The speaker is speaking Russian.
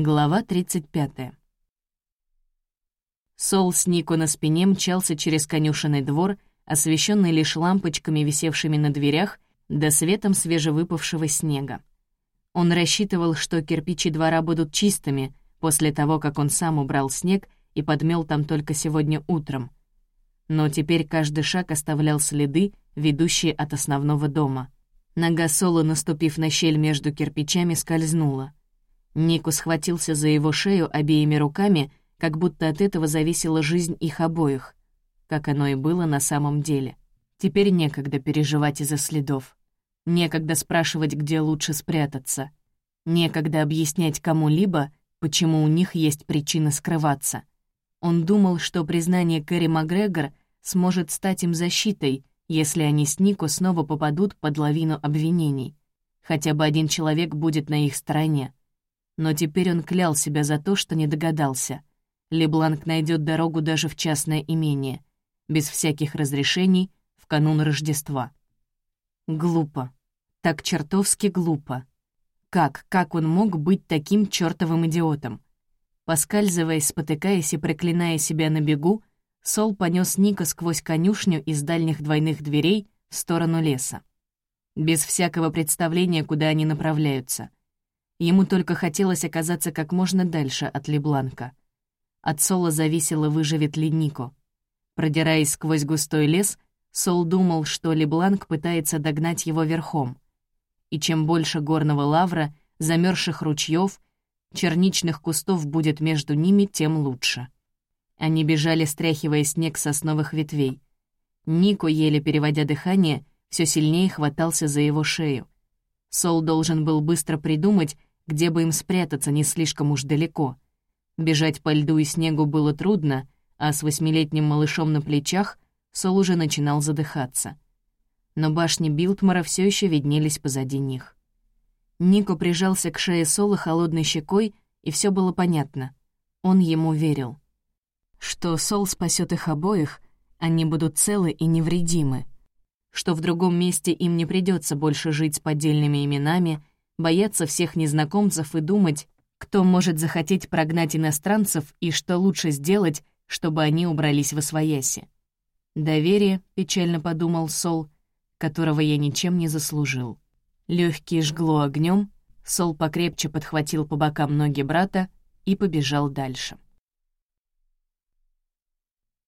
Глава 35. Сол с Нико на спине мчался через конюшенный двор, освещенный лишь лампочками, висевшими на дверях, да светом свежевыпавшего снега. Он рассчитывал, что кирпичи двора будут чистыми после того, как он сам убрал снег и подмел там только сегодня утром. Но теперь каждый шаг оставлял следы, ведущие от основного дома. Нога Соло, наступив на щель между кирпичами, скользнула. Нику схватился за его шею обеими руками, как будто от этого зависела жизнь их обоих, как оно и было на самом деле. Теперь некогда переживать из-за следов. Некогда спрашивать, где лучше спрятаться. Некогда объяснять кому-либо, почему у них есть причина скрываться. Он думал, что признание Кэрри Макгрегор сможет стать им защитой, если они с Нико снова попадут под лавину обвинений. Хотя бы один человек будет на их стороне но теперь он клял себя за то, что не догадался. Лебланк найдет дорогу даже в частное имение, без всяких разрешений, в канун Рождества. Глупо. Так чертовски глупо. Как, как он мог быть таким чертовым идиотом? Поскальзываясь, спотыкаясь и проклиная себя на бегу, Сол понес Ника сквозь конюшню из дальних двойных дверей в сторону леса. Без всякого представления, куда они направляются — Ему только хотелось оказаться как можно дальше от Лебланка. От Сола зависело, выживет ли Нико. Продираясь сквозь густой лес, Сол думал, что Лебланк пытается догнать его верхом. И чем больше горного лавра, замерзших ручьев, черничных кустов будет между ними, тем лучше. Они бежали, стряхивая снег сосновых ветвей. Нико, еле переводя дыхание, все сильнее хватался за его шею. Сол должен был быстро придумать, где бы им спрятаться не слишком уж далеко. Бежать по льду и снегу было трудно, а с восьмилетним малышом на плечах Сол уже начинал задыхаться. Но башни Билтмара все еще виднелись позади них. Нико прижался к шее Сола холодной щекой, и все было понятно. Он ему верил. Что Сол спасет их обоих, они будут целы и невредимы. Что в другом месте им не придется больше жить с поддельными именами — бояться всех незнакомцев и думать, кто может захотеть прогнать иностранцев и что лучше сделать, чтобы они убрались во свояси. «Доверие», — печально подумал Сол, которого я ничем не заслужил. Легкие жгло огнем, Сол покрепче подхватил по бокам ноги брата и побежал дальше.